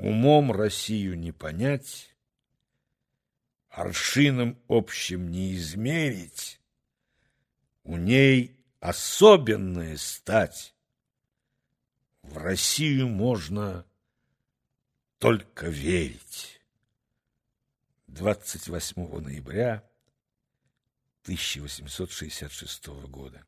Умом Россию не понять, Аршином общим не измерить, У ней особенная стать. В Россию можно только верить. 28 ноября 1866 года.